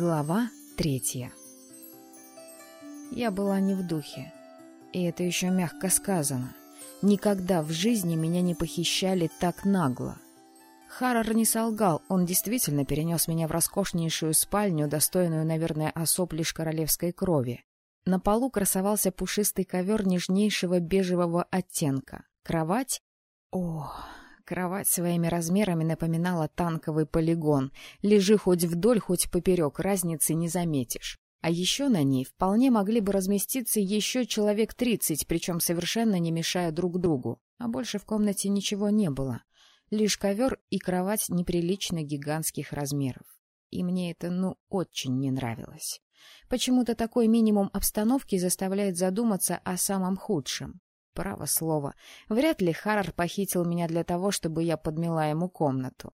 Глава третья Я была не в духе. И это еще мягко сказано. Никогда в жизни меня не похищали так нагло. Харрор не солгал, он действительно перенес меня в роскошнейшую спальню, достойную, наверное, особ лишь королевской крови. На полу красовался пушистый ковер нежнейшего бежевого оттенка. Кровать? О, Кровать своими размерами напоминала танковый полигон. Лежи хоть вдоль, хоть поперек, разницы не заметишь. А еще на ней вполне могли бы разместиться еще человек тридцать, причем совершенно не мешая друг другу. А больше в комнате ничего не было. Лишь ковер и кровать неприлично гигантских размеров. И мне это, ну, очень не нравилось. Почему-то такой минимум обстановки заставляет задуматься о самом худшем. Право слово, вряд ли Харрор похитил меня для того, чтобы я подмела ему комнату.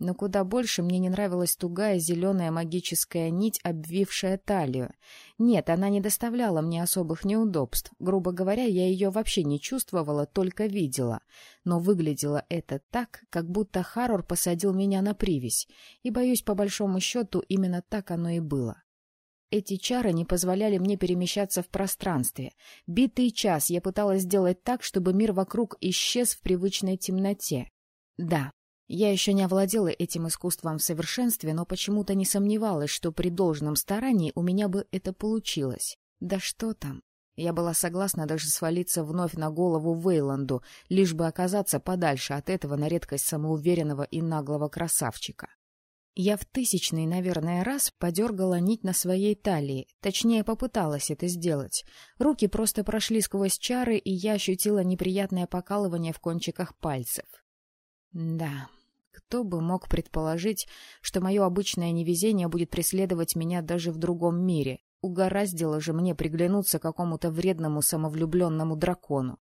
Но куда больше мне не нравилась тугая зеленая магическая нить, обвившая талию. Нет, она не доставляла мне особых неудобств. Грубо говоря, я ее вообще не чувствовала, только видела. Но выглядело это так, как будто Харрор посадил меня на привязь. И, боюсь, по большому счету, именно так оно и было. Эти чары не позволяли мне перемещаться в пространстве. Битый час я пыталась сделать так, чтобы мир вокруг исчез в привычной темноте. Да, я еще не овладела этим искусством в совершенстве, но почему-то не сомневалась, что при должном старании у меня бы это получилось. Да что там? Я была согласна даже свалиться вновь на голову Вейланду, лишь бы оказаться подальше от этого на редкость самоуверенного и наглого красавчика. Я в тысячный, наверное, раз подергала нить на своей талии, точнее, попыталась это сделать. Руки просто прошли сквозь чары, и я ощутила неприятное покалывание в кончиках пальцев. Да, кто бы мог предположить, что мое обычное невезение будет преследовать меня даже в другом мире. Угораздило же мне приглянуться какому-то вредному самовлюбленному дракону.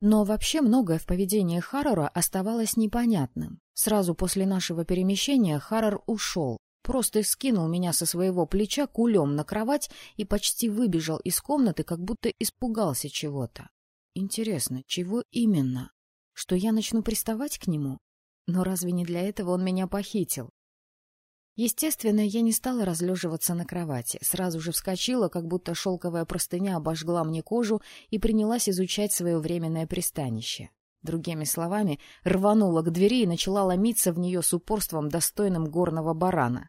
Но вообще многое в поведении Харрора оставалось непонятным. Сразу после нашего перемещения Харрор ушел, просто скинул меня со своего плеча кулем на кровать и почти выбежал из комнаты, как будто испугался чего-то. Интересно, чего именно? Что я начну приставать к нему? Но разве не для этого он меня похитил? Естественно, я не стала разлеживаться на кровати, сразу же вскочила, как будто шелковая простыня обожгла мне кожу и принялась изучать свое временное пристанище. Другими словами, рванула к двери и начала ломиться в нее с упорством, достойным горного барана.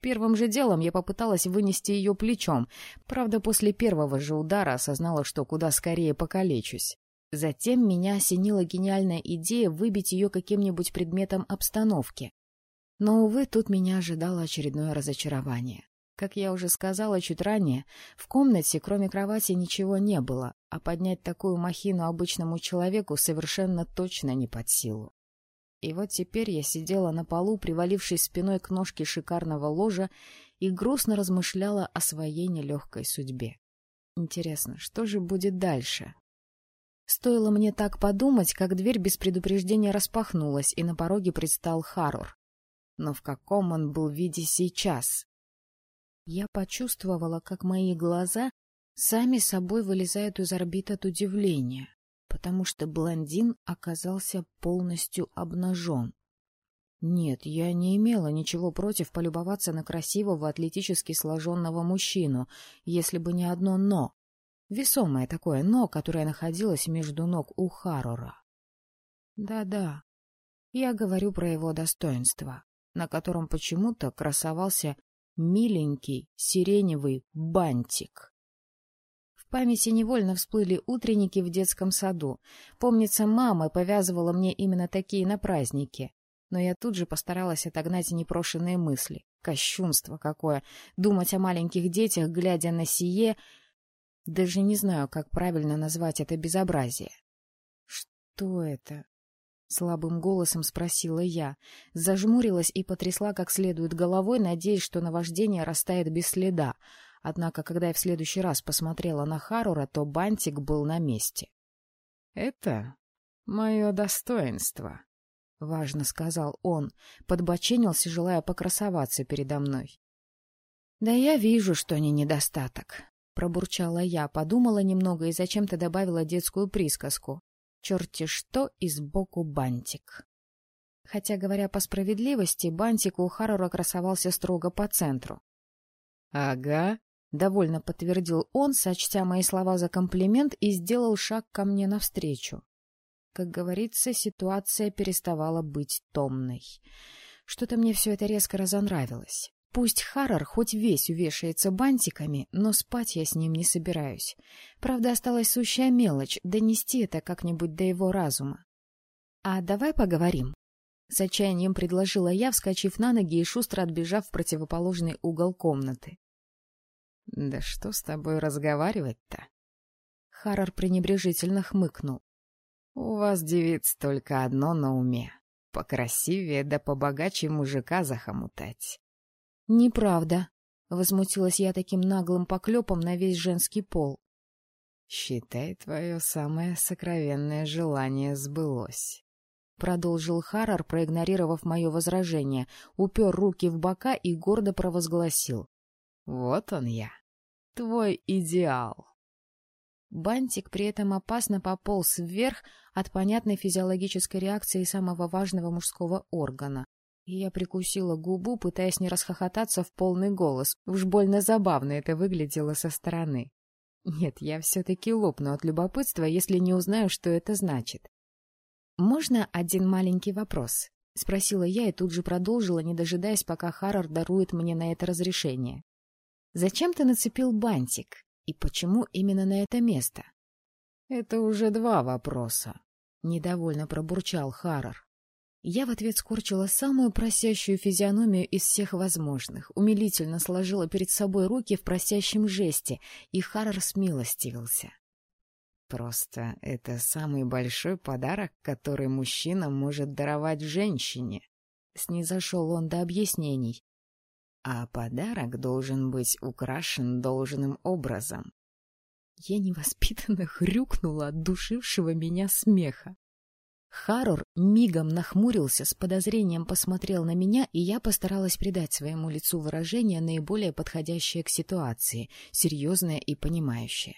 Первым же делом я попыталась вынести ее плечом, правда, после первого же удара осознала, что куда скорее покалечусь. Затем меня осенила гениальная идея выбить ее каким-нибудь предметом обстановки. Но, увы, тут меня ожидало очередное разочарование. Как я уже сказала чуть ранее, в комнате, кроме кровати, ничего не было, а поднять такую махину обычному человеку совершенно точно не под силу. И вот теперь я сидела на полу, привалившись спиной к ножке шикарного ложа, и грустно размышляла о своей нелегкой судьбе. Интересно, что же будет дальше? Стоило мне так подумать, как дверь без предупреждения распахнулась, и на пороге предстал Харур. Но в каком он был виде сейчас? Я почувствовала, как мои глаза сами собой вылезают из орбит от удивления, потому что блондин оказался полностью обнажен. Нет, я не имела ничего против полюбоваться на красивого атлетически сложенного мужчину, если бы не одно «но». Весомое такое «но», которое находилось между ног у Харрора. Да-да, я говорю про его достоинство на котором почему-то красовался миленький сиреневый бантик. В памяти невольно всплыли утренники в детском саду. Помнится, мама повязывала мне именно такие на праздники. Но я тут же постаралась отогнать непрошенные мысли. Кощунство какое! Думать о маленьких детях, глядя на сие... Даже не знаю, как правильно назвать это безобразие. Что это? — слабым голосом спросила я. Зажмурилась и потрясла как следует головой, надеясь, что наваждение растает без следа. Однако, когда я в следующий раз посмотрела на Харура, то бантик был на месте. — Это мое достоинство, — важно сказал он, подбоченился, желая покрасоваться передо мной. — Да я вижу, что не недостаток, — пробурчала я, подумала немного и зачем-то добавила детскую присказку черти что и сбоку бантик. Хотя, говоря по справедливости, бантик у Харрора красовался строго по центру. — Ага, — довольно подтвердил он, сочтя мои слова за комплимент, и сделал шаг ко мне навстречу. Как говорится, ситуация переставала быть томной. Что-то мне все это резко разонравилось. Пусть Харрор хоть весь увешается бантиками, но спать я с ним не собираюсь. Правда, осталась сущая мелочь — донести это как-нибудь до его разума. — А давай поговорим? С отчаянием предложила я, вскочив на ноги и шустро отбежав в противоположный угол комнаты. — Да что с тобой разговаривать-то? Харрор пренебрежительно хмыкнул. — У вас, девиц, только одно на уме — покрасивее да побогаче мужика захомутать. — Неправда, — возмутилась я таким наглым поклепом на весь женский пол. — Считай, твое самое сокровенное желание сбылось. — продолжил Харрор, проигнорировав мое возражение, упер руки в бока и гордо провозгласил. — Вот он я, твой идеал. Бантик при этом опасно пополз вверх от понятной физиологической реакции самого важного мужского органа я прикусила губу, пытаясь не расхохотаться в полный голос. Уж больно забавно это выглядело со стороны. Нет, я все-таки лопну от любопытства, если не узнаю, что это значит. «Можно один маленький вопрос?» — спросила я и тут же продолжила, не дожидаясь, пока Харрор дарует мне на это разрешение. «Зачем ты нацепил бантик? И почему именно на это место?» «Это уже два вопроса», — недовольно пробурчал Харрор. Я в ответ скорчила самую просящую физиономию из всех возможных, умилительно сложила перед собой руки в просящем жесте, и Харрор смилостивился. «Просто это самый большой подарок, который мужчина может даровать женщине», — снизошел он до объяснений. «А подарок должен быть украшен должным образом». Я невоспитанно хрюкнула от душившего меня смеха. Харрор мигом нахмурился, с подозрением посмотрел на меня, и я постаралась придать своему лицу выражение, наиболее подходящее к ситуации, серьезное и понимающее.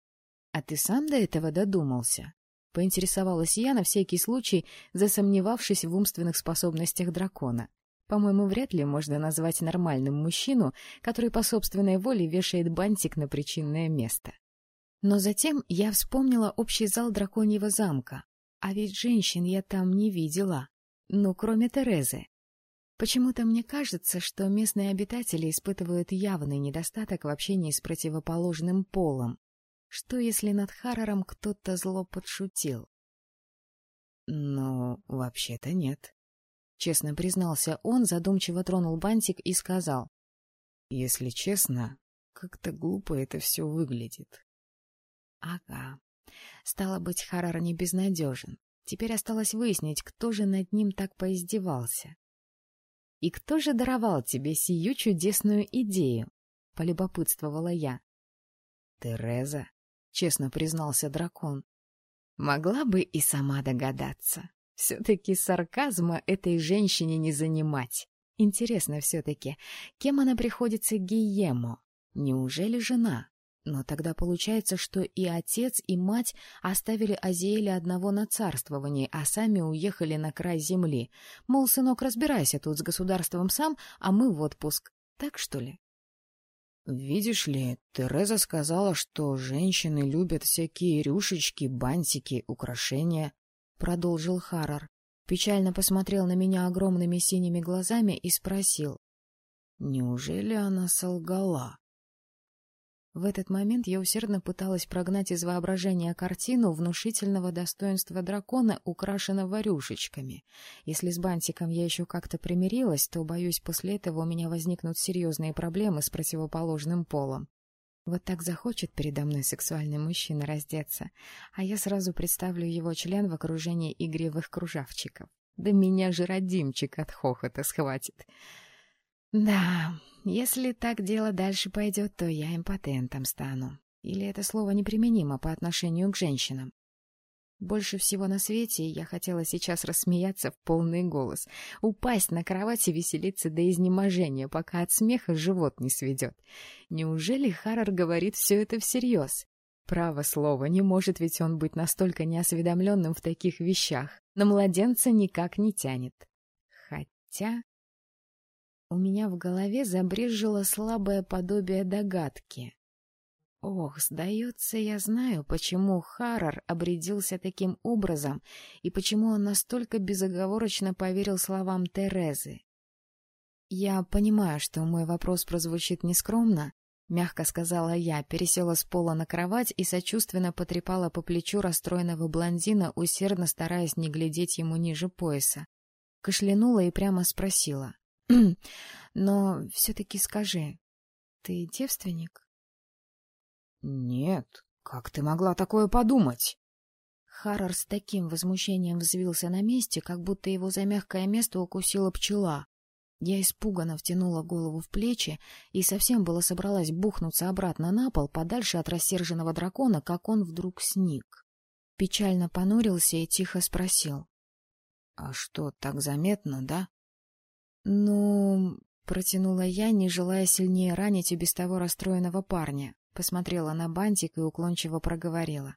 — А ты сам до этого додумался? — поинтересовалась я на всякий случай, засомневавшись в умственных способностях дракона. По-моему, вряд ли можно назвать нормальным мужчину, который по собственной воле вешает бантик на причинное место. Но затем я вспомнила общий зал драконьего замка, а ведь женщин я там не видела. Ну, кроме Терезы. Почему-то мне кажется, что местные обитатели испытывают явный недостаток в общении с противоположным полом. Что, если над Харрором кто-то зло подшутил? Ну, вообще-то нет. Честно признался он, задумчиво тронул бантик и сказал. Если честно, как-то глупо это все выглядит. Ага, Стало быть, Харрар не безнадежен. Теперь осталось выяснить, кто же над ним так поиздевался. — И кто же даровал тебе сию чудесную идею? — полюбопытствовала я. — Тереза, — честно признался дракон. — Могла бы и сама догадаться. Все-таки сарказма этой женщине не занимать. Интересно все-таки, кем она приходится Гиемо? Неужели жена? Но тогда получается, что и отец, и мать оставили Азиэля одного на царствовании, а сами уехали на край земли. Мол, сынок, разбирайся тут с государством сам, а мы в отпуск. Так что ли? Видишь ли, Тереза сказала, что женщины любят всякие рюшечки, бантики, украшения, — продолжил Харрор. Печально посмотрел на меня огромными синими глазами и спросил. — Неужели она солгала? В этот момент я усердно пыталась прогнать из воображения картину внушительного достоинства дракона, украшенного рюшечками. Если с бантиком я еще как-то примирилась, то, боюсь, после этого у меня возникнут серьезные проблемы с противоположным полом. Вот так захочет передо мной сексуальный мужчина раздеться, а я сразу представлю его член в окружении игривых кружавчиков. Да меня же родимчик от хохота схватит. Да, если так дело дальше пойдет, то я импотентом стану. Или это слово неприменимо по отношению к женщинам? Больше всего на свете я хотела сейчас рассмеяться в полный голос, упасть на кровать и веселиться до изнеможения, пока от смеха живот не сведет. Неужели Харрор говорит все это всерьез? Право слово, не может ведь он быть настолько неосведомленным в таких вещах. На младенца никак не тянет. Хотя... У меня в голове забрежило слабое подобие догадки. Ох, сдается, я знаю, почему Харрор обрядился таким образом и почему он настолько безоговорочно поверил словам Терезы. Я понимаю, что мой вопрос прозвучит нескромно, — мягко сказала я, пересела с пола на кровать и сочувственно потрепала по плечу расстроенного блондина, усердно стараясь не глядеть ему ниже пояса. Кашлянула и прямо спросила. — Но все-таки скажи, ты девственник? «Нет, как ты могла такое подумать?» Харрор с таким возмущением взвился на месте, как будто его за мягкое место укусила пчела. Я испуганно втянула голову в плечи и совсем было собралась бухнуться обратно на пол, подальше от рассерженного дракона, как он вдруг сник. Печально понурился и тихо спросил. — А что, так заметно, да? — Ну... — протянула я, не желая сильнее ранить и без того расстроенного парня. Посмотрела на бантик и уклончиво проговорила.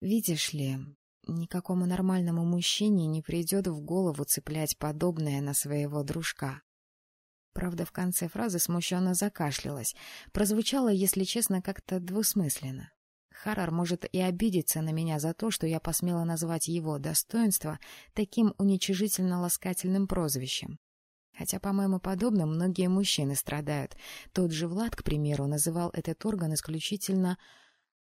«Видишь ли, никакому нормальному мужчине не придет в голову цеплять подобное на своего дружка». Правда, в конце фразы смущенно закашлялась. Прозвучало, если честно, как-то двусмысленно. Харар может и обидеться на меня за то, что я посмела назвать его достоинство таким уничижительно-ласкательным прозвищем. Хотя, по-моему, подобным многие мужчины страдают. Тот же Влад, к примеру, называл этот орган исключительно...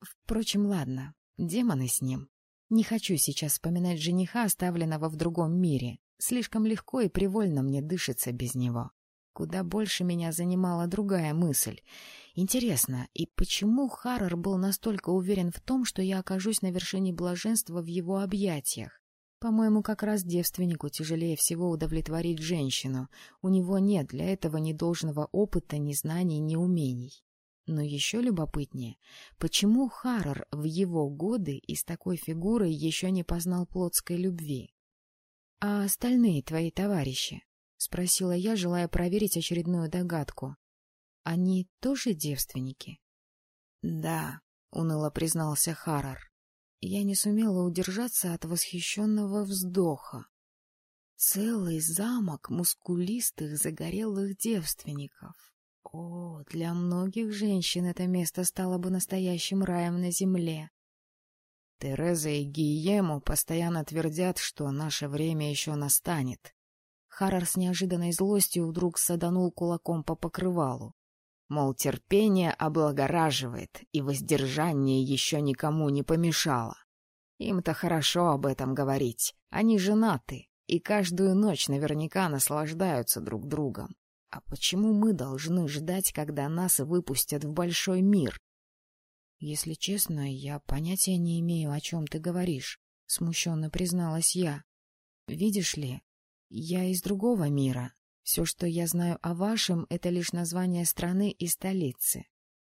Впрочем, ладно, демоны с ним. Не хочу сейчас вспоминать жениха, оставленного в другом мире. Слишком легко и привольно мне дышится без него. Куда больше меня занимала другая мысль. Интересно, и почему Харрор был настолько уверен в том, что я окажусь на вершине блаженства в его объятиях? По-моему, как раз девственнику тяжелее всего удовлетворить женщину. У него нет для этого ни должного опыта, ни знаний, ни умений. Но еще любопытнее, почему Харрор в его годы и с такой фигурой еще не познал плотской любви? — А остальные твои товарищи? — спросила я, желая проверить очередную догадку. — Они тоже девственники? — Да, — уныло признался Харрор я не сумела удержаться от восхищенного вздоха. Целый замок мускулистых загорелых девственников. О, для многих женщин это место стало бы настоящим раем на земле. Тереза и Гиему постоянно твердят, что наше время еще настанет. Харрор с неожиданной злостью вдруг саданул кулаком по покрывалу. Мол, терпение облагораживает, и воздержание еще никому не помешало. Им-то хорошо об этом говорить. Они женаты, и каждую ночь наверняка наслаждаются друг другом. А почему мы должны ждать, когда нас выпустят в большой мир? Если честно, я понятия не имею, о чем ты говоришь, — смущенно призналась я. Видишь ли, я из другого мира, все, что я знаю о вашем, это лишь название страны и столицы.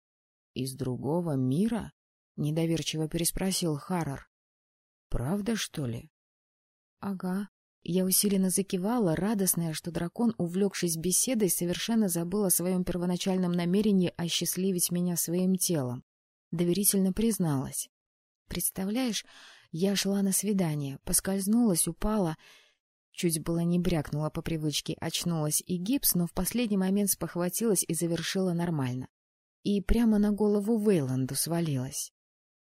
— Из другого мира? — недоверчиво переспросил Харрор. — Правда, что ли? — Ага. Я усиленно закивала, радостная, что дракон, увлекшись беседой, совершенно забыл о своем первоначальном намерении осчастливить меня своим телом. Доверительно призналась. Представляешь, я шла на свидание, поскользнулась, упала Чуть было не брякнула по привычке, очнулась и гипс, но в последний момент спохватилась и завершила нормально. И прямо на голову Вейланду свалилась.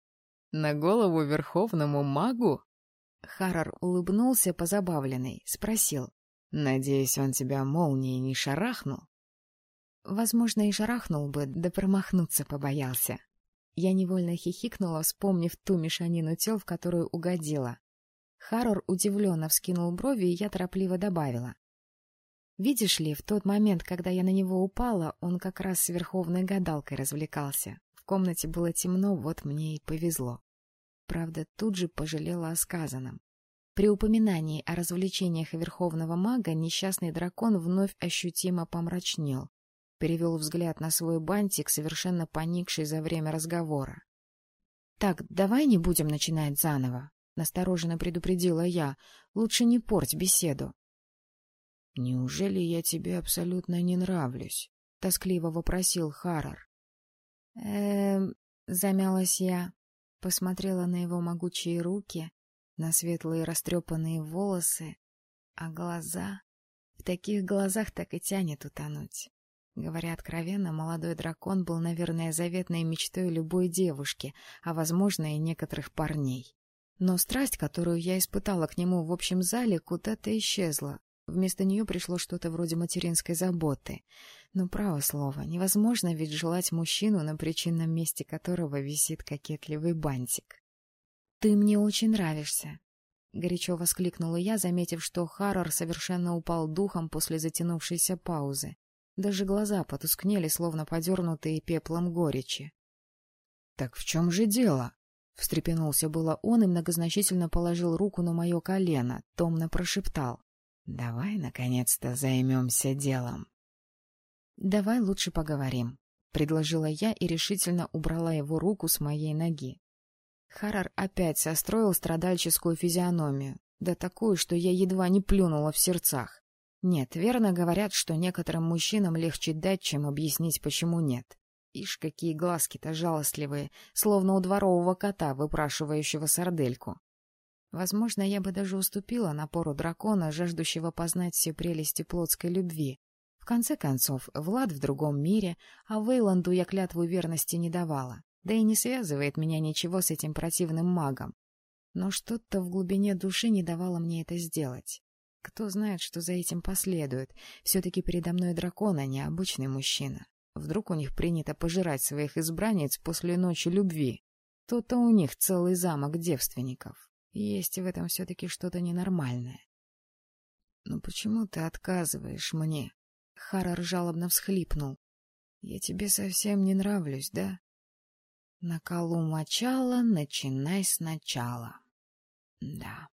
— На голову верховному магу? Харрор улыбнулся позабавленный, спросил. — Надеюсь, он тебя молнией не шарахнул? — Возможно, и шарахнул бы, да промахнуться побоялся. Я невольно хихикнула, вспомнив ту мешанину тел, в которую угодила. Харрор удивленно вскинул брови, и я торопливо добавила. Видишь ли, в тот момент, когда я на него упала, он как раз с верховной гадалкой развлекался. В комнате было темно, вот мне и повезло. Правда, тут же пожалела о сказанном. При упоминании о развлечениях верховного мага несчастный дракон вновь ощутимо помрачнел. Перевел взгляд на свой бантик, совершенно поникший за время разговора. — Так, давай не будем начинать заново. — настороженно предупредила я. — Лучше не порть беседу. — Неужели я тебе абсолютно не нравлюсь? — тоскливо вопросил Харрор. Эм, замялась я, посмотрела на его могучие руки, на светлые растрепанные волосы, а глаза... В таких глазах так и тянет утонуть. Говоря откровенно, молодой дракон был, наверное, заветной мечтой любой девушки, а, возможно, и некоторых парней. Но страсть, которую я испытала к нему в общем зале, куда-то исчезла. Вместо нее пришло что-то вроде материнской заботы. Но, право слово, невозможно ведь желать мужчину, на причинном месте которого висит кокетливый бантик. — Ты мне очень нравишься, — горячо воскликнула я, заметив, что Харрор совершенно упал духом после затянувшейся паузы. Даже глаза потускнели, словно подернутые пеплом горечи. — Так в чем же дело? — встрепенулся было он и многозначительно положил руку на мое колено, томно прошептал. — Давай, наконец-то, займемся делом. — Давай лучше поговорим, — предложила я и решительно убрала его руку с моей ноги. Харар опять состроил страдальческую физиономию, да такую, что я едва не плюнула в сердцах. Нет, верно говорят, что некоторым мужчинам легче дать, чем объяснить, почему нет. Ишь, какие глазки-то жалостливые, словно у дворового кота, выпрашивающего сардельку. Возможно, я бы даже уступила напору дракона, жаждущего познать все прелести плотской любви. В конце концов, Влад в другом мире, а Вейланду я клятву верности не давала. Да и не связывает меня ничего с этим противным магом. Но что-то в глубине души не давало мне это сделать. Кто знает, что за этим последует. Все-таки передо мной дракон, а не обычный мужчина. Вдруг у них принято пожирать своих избранниц после ночи любви. То-то у них целый замок девственников. Есть в этом все-таки что-то ненормальное. — Ну почему ты отказываешь мне? Харар жалобно всхлипнул. — Я тебе совсем не нравлюсь, да? На колу мочала, начинай сначала. Да.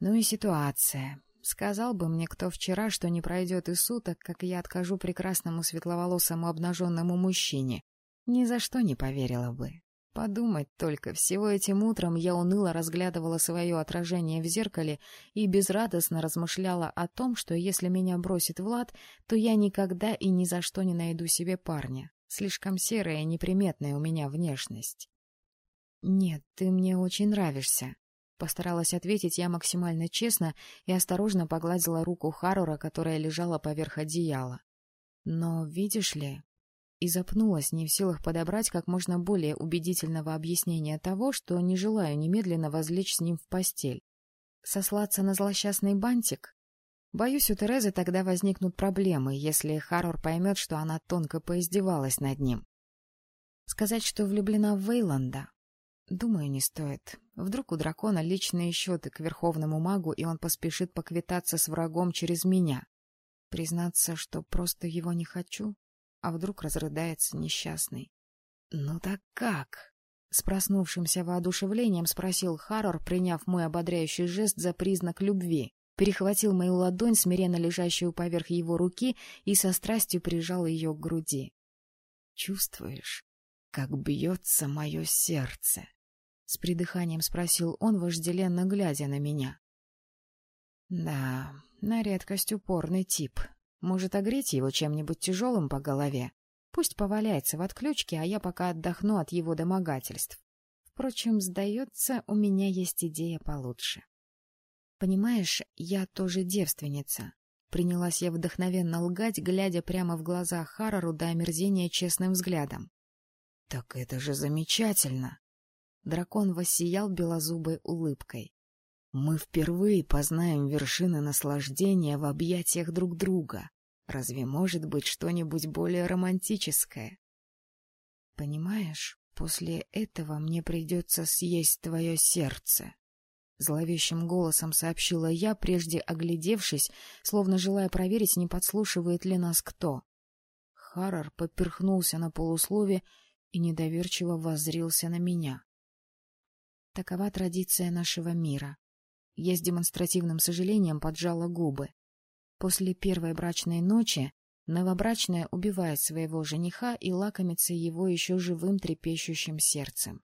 Ну и ситуация. Сказал бы мне кто вчера, что не пройдет и суток, как я откажу прекрасному светловолосому обнаженному мужчине. Ни за что не поверила бы. Подумать только, всего этим утром я уныло разглядывала свое отражение в зеркале и безрадостно размышляла о том, что если меня бросит Влад, то я никогда и ни за что не найду себе парня. Слишком серая и неприметная у меня внешность. — Нет, ты мне очень нравишься. Постаралась ответить я максимально честно и осторожно погладила руку Харура, которая лежала поверх одеяла. Но, видишь ли... И запнулась, не в силах подобрать как можно более убедительного объяснения того, что не желаю немедленно возлечь с ним в постель. Сослаться на злосчастный бантик? Боюсь, у Терезы тогда возникнут проблемы, если Харрор поймет, что она тонко поиздевалась над ним. Сказать, что влюблена в Вейланда? Думаю, не стоит. Вдруг у дракона личные счеты к верховному магу, и он поспешит поквитаться с врагом через меня. Признаться, что просто его не хочу? А вдруг разрыдается несчастный? — Ну так как? — с проснувшимся воодушевлением спросил Харрор, приняв мой ободряющий жест за признак любви перехватил мою ладонь, смиренно лежащую поверх его руки, и со страстью прижал ее к груди. — Чувствуешь, как бьется мое сердце? — с придыханием спросил он, вожделенно глядя на меня. — Да, на редкость упорный тип. Может, огреть его чем-нибудь тяжелым по голове? Пусть поваляется в отключке, а я пока отдохну от его домогательств. Впрочем, сдается, у меня есть идея получше. Понимаешь, я тоже девственница. Принялась я вдохновенно лгать, глядя прямо в глаза Харрору до омерзения честным взглядом. — Так это же замечательно! Дракон воссиял белозубой улыбкой. — Мы впервые познаем вершины наслаждения в объятиях друг друга. Разве может быть что-нибудь более романтическое? — Понимаешь, после этого мне придется съесть твое сердце. — зловещим голосом сообщила я, прежде оглядевшись, словно желая проверить, не подслушивает ли нас кто. Харрор поперхнулся на полуслове и недоверчиво воззрился на меня. Такова традиция нашего мира. Я с демонстративным сожалением поджала губы. После первой брачной ночи новобрачная убивает своего жениха и лакомится его еще живым трепещущим сердцем.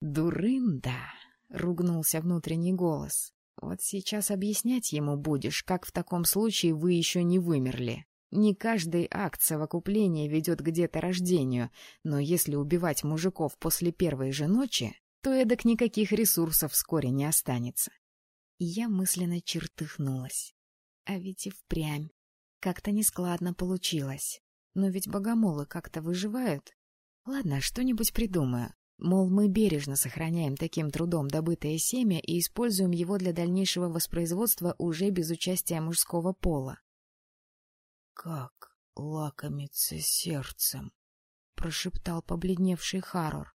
«Дурында!» — ругнулся внутренний голос. «Вот сейчас объяснять ему будешь, как в таком случае вы еще не вымерли. Не каждый акт совокупления ведет к деторождению, но если убивать мужиков после первой же ночи, то эдак никаких ресурсов вскоре не останется. Я мысленно чертыхнулась. А ведь и впрямь. Как-то нескладно получилось. Но ведь богомолы как-то выживают. Ладно, что-нибудь придумаю. Мол, мы бережно сохраняем таким трудом добытое семя и используем его для дальнейшего воспроизводства уже без участия мужского пола. — Как лакомиться сердцем? — прошептал побледневший Харрор.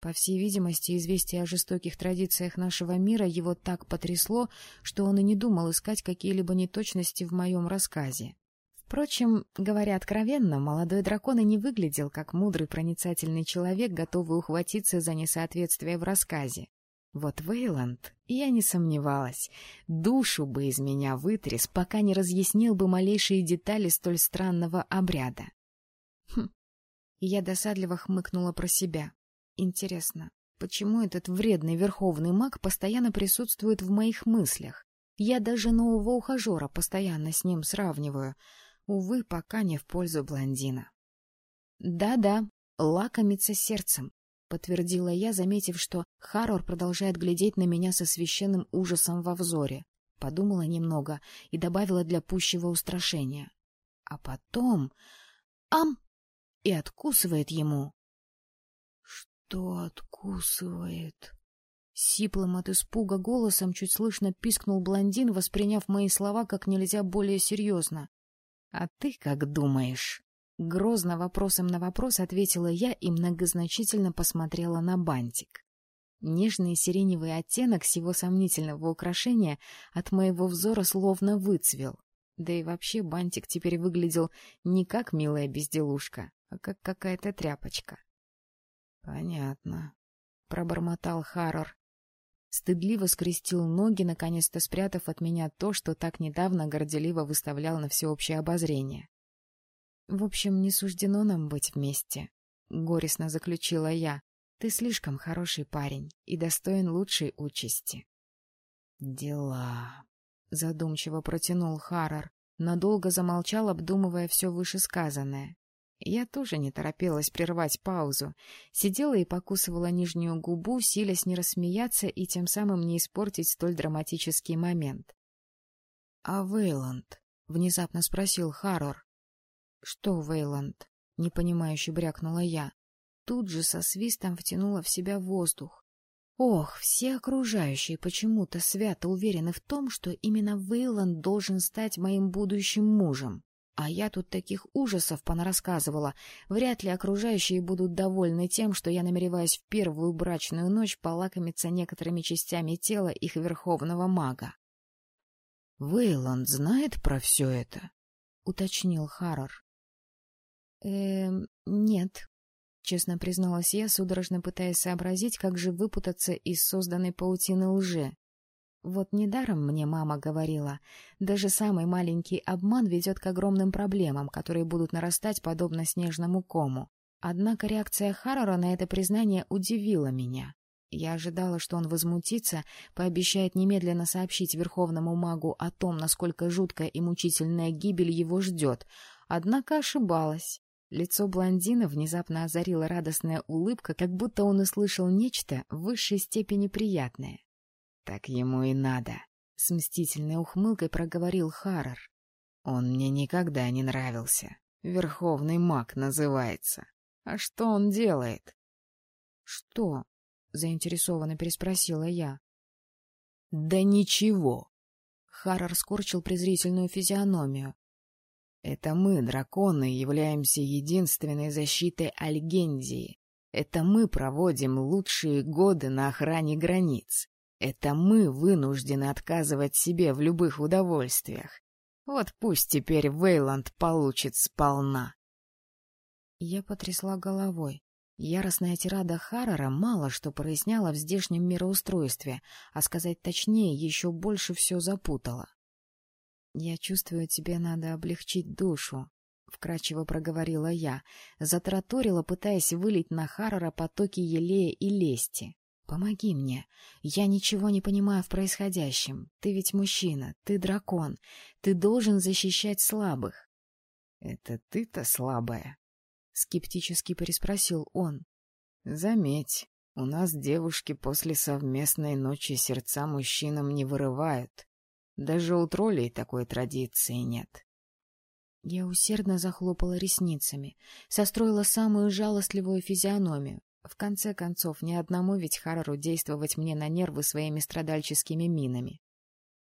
По всей видимости, известие о жестоких традициях нашего мира его так потрясло, что он и не думал искать какие-либо неточности в моем рассказе. Впрочем, говоря откровенно, молодой дракон и не выглядел как мудрый проницательный человек, готовый ухватиться за несоответствие в рассказе. Вот Вейланд, я не сомневалась, душу бы из меня вытряс, пока не разъяснил бы малейшие детали столь странного обряда. Хм. Я досадливо хмыкнула про себя. Интересно, почему этот вредный верховный маг постоянно присутствует в моих мыслях? Я даже нового ухажера постоянно с ним сравниваю. Увы, пока не в пользу блондина. Да-да, лакомится сердцем, — подтвердила я, заметив, что Харрор продолжает глядеть на меня со священным ужасом во взоре. Подумала немного и добавила для пущего устрашения. А потом... Ам! И откусывает ему кто откусывает? Сиплым от испуга голосом чуть слышно пискнул блондин, восприняв мои слова как нельзя более серьезно. — А ты как думаешь? Грозно вопросом на вопрос ответила я и многозначительно посмотрела на бантик. Нежный сиреневый оттенок всего сомнительного украшения от моего взора словно выцвел. Да и вообще бантик теперь выглядел не как милая безделушка, а как какая-то тряпочка. Понятно, пробормотал Харрор. Стыдливо скрестил ноги, наконец-то спрятав от меня то, что так недавно горделиво выставлял на всеобщее обозрение. В общем, не суждено нам быть вместе, горестно заключила я. Ты слишком хороший парень и достоин лучшей участи. Дела, задумчиво протянул Харрор, надолго замолчал, обдумывая все вышесказанное. Я тоже не торопилась прервать паузу. Сидела и покусывала нижнюю губу, силясь не рассмеяться и тем самым не испортить столь драматический момент. — А Вейланд? — внезапно спросил Харрор. — Что Вейланд? — непонимающе брякнула я. Тут же со свистом втянула в себя воздух. Ох, все окружающие почему-то свято уверены в том, что именно Вейланд должен стать моим будущим мужем. А я тут таких ужасов понарассказывала. Вряд ли окружающие будут довольны тем, что я намереваюсь в первую брачную ночь полакомиться некоторыми частями тела их верховного мага. — Вейланд знает про все это? — уточнил Харрор. — Эм, нет, — честно призналась я, судорожно пытаясь сообразить, как же выпутаться из созданной паутины лжи. Вот недаром мне мама говорила, даже самый маленький обман ведет к огромным проблемам, которые будут нарастать подобно снежному кому. Однако реакция Харрора на это признание удивила меня. Я ожидала, что он возмутится, пообещает немедленно сообщить верховному магу о том, насколько жуткая и мучительная гибель его ждет. Однако ошибалась. Лицо блондина внезапно озарила радостная улыбка, как будто он услышал нечто в высшей степени приятное. Так ему и надо, — с мстительной ухмылкой проговорил Харрор. Он мне никогда не нравился. Верховный маг называется. А что он делает? — Что? — заинтересованно переспросила я. — Да ничего. Харрор скорчил презрительную физиономию. Это мы, драконы, являемся единственной защитой Альгендии. Это мы проводим лучшие годы на охране границ. Это мы вынуждены отказывать себе в любых удовольствиях. Вот пусть теперь Вейланд получит сполна. Я потрясла головой. Яростная тирада Харрора мало что проясняла в здешнем мироустройстве, а сказать точнее, еще больше все запутала. — Я чувствую, тебе надо облегчить душу, — вкрадчиво проговорила я, затраторила, пытаясь вылить на Харрора потоки елея и лести. Помоги мне. Я ничего не понимаю в происходящем. Ты ведь мужчина, ты дракон. Ты должен защищать слабых. — Это ты-то слабая? — скептически переспросил он. — Заметь, У нас девушки после совместной ночи сердца мужчинам не вырывают. Даже у троллей такой традиции нет. Я усердно захлопала ресницами, состроила самую жалостливую физиономию. В конце концов, ни одному ведь Харрору действовать мне на нервы своими страдальческими минами.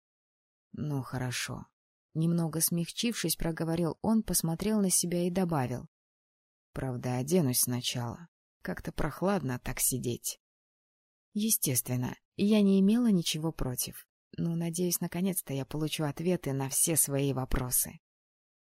— Ну, хорошо. Немного смягчившись, проговорил он, посмотрел на себя и добавил. — Правда, оденусь сначала. Как-то прохладно так сидеть. Естественно, я не имела ничего против. Ну, надеюсь, наконец-то я получу ответы на все свои вопросы.